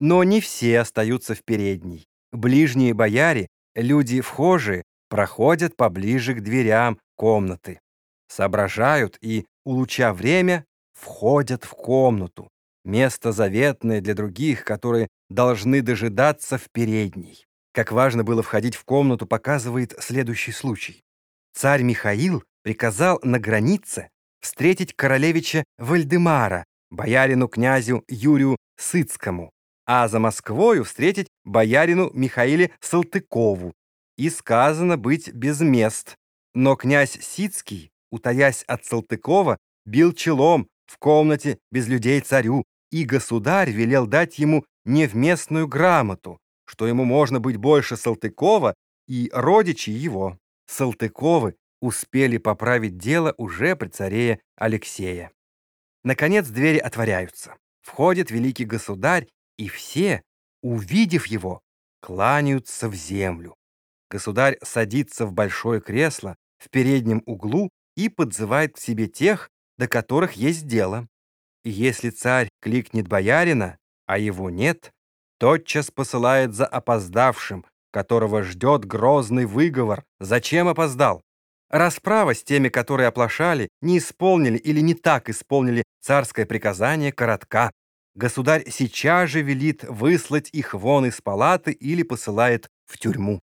Но не все остаются в передней. Ближние бояре, люди вхожие, проходят поближе к дверям комнаты, соображают и, улучя время, входят в комнату, место заветное для других, которые должны дожидаться в передней. Как важно было входить в комнату, показывает следующий случай. Царь Михаил приказал на границе встретить королевича Вальдемара, боярину князю Юрию Сыцкому, а за Москвою встретить боярину Михаиле Салтыкову. И сказано быть без мест. Но князь Сицкий, утаясь от Салтыкова, бил челом в комнате без людей царю, и государь велел дать ему невместную грамоту, что ему можно быть больше Салтыкова и родичи его. Салтыковы успели поправить дело уже при царе Алексея. Наконец двери отворяются. Входит великий государь, и все, увидев его, кланяются в землю. Государь садится в большое кресло в переднем углу и подзывает к себе тех, до которых есть дело. И если царь кликнет боярина, а его нет, тотчас посылает за опоздавшим, которого ждет грозный выговор. Зачем опоздал? Расправа с теми, которые оплошали, не исполнили или не так исполнили царское приказание, коротка. Государь сейчас же велит выслать их вон из палаты или посылает в тюрьму.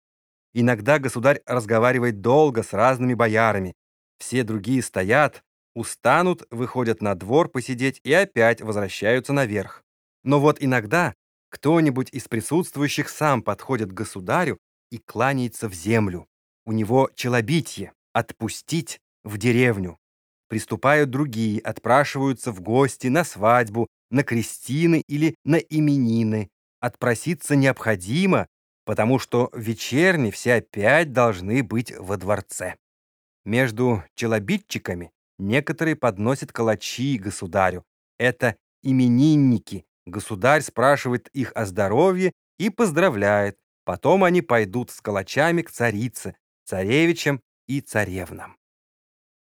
Иногда государь разговаривает долго с разными боярами. Все другие стоят, устанут, выходят на двор посидеть и опять возвращаются наверх. Но вот иногда кто-нибудь из присутствующих сам подходит к государю и кланяется в землю. У него челобитие «отпустить в деревню». Приступают другие, отпрашиваются в гости на свадьбу, на крестины или на именины. Отпроситься необходимо, потому что вечерни все опять должны быть во дворце. Между челобитчиками некоторые подносят калачи государю. Это именинники. Государь спрашивает их о здоровье и поздравляет. Потом они пойдут с калачами к царице, царевичам и царевнам.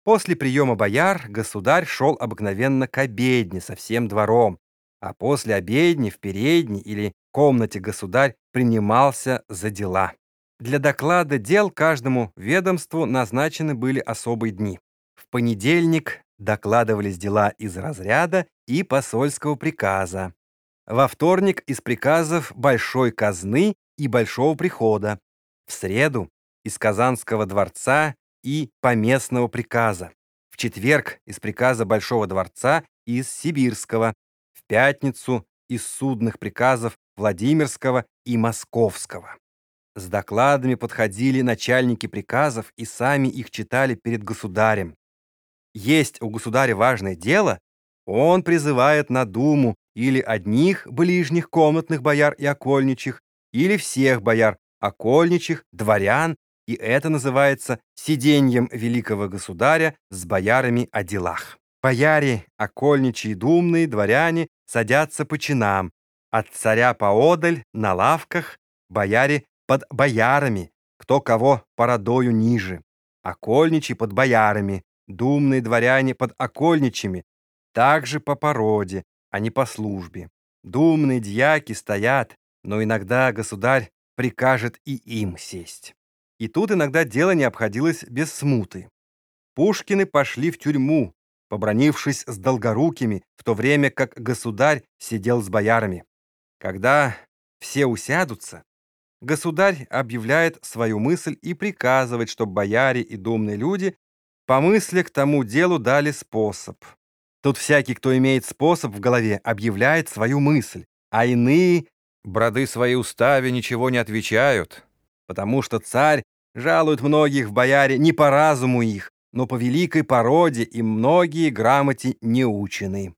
После приема бояр государь шел обыкновенно к обедне со всем двором, а после обедни в передней или комнате государь принимался за дела. Для доклада дел каждому ведомству назначены были особые дни. В понедельник докладывались дела из разряда и посольского приказа. Во вторник из приказов большой казны и большого прихода. В среду из Казанского дворца и поместного приказа. В четверг из приказа большого дворца из Сибирского. В пятницу из судных приказов Владимирского и Московского. С докладами подходили начальники приказов и сами их читали перед государем. Есть у государя важное дело, он призывает на думу или одних ближних комнатных бояр и окольничих, или всех бояр, окольничих, дворян, и это называется сиденьем великого государя с боярами о делах. Бояре, окольничьи думные, дворяне садятся по чинам, от царя поодаль, на лавках, бояре под боярами, кто кого породою ниже, окольничьи под боярами, думные дворяне под окольничьими, также по породе, а не по службе. Думные дьяки стоят, но иногда государь прикажет и им сесть. И тут иногда дело не обходилось без смуты. Пушкины пошли в тюрьму, побронившись с долгорукими, в то время как государь сидел с боярами. Когда все усядутся, государь объявляет свою мысль и приказывает, чтобы бояре и думные люди по мысли к тому делу дали способ. Тут всякий, кто имеет способ в голове, объявляет свою мысль, а иные броды свои уставе ничего не отвечают, потому что царь жалует многих в бояре не по разуму их, но по великой породе, и многие грамоте не учены.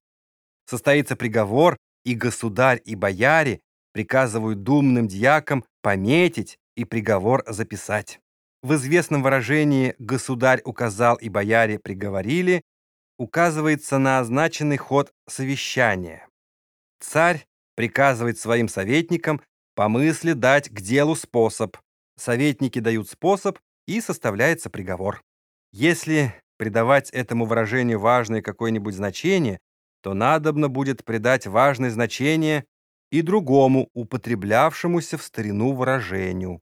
Состоится приговор, и государь, и бояре приказывают думным дьякам пометить и приговор записать. В известном выражении «государь указал и бояре приговорили» указывается на означенный ход совещания. Царь приказывает своим советникам по мысли дать к делу способ. Советники дают способ, и составляется приговор. Если придавать этому выражению важное какое-нибудь значение, то надобно будет придать важное значение и другому употреблявшемуся в старину выражению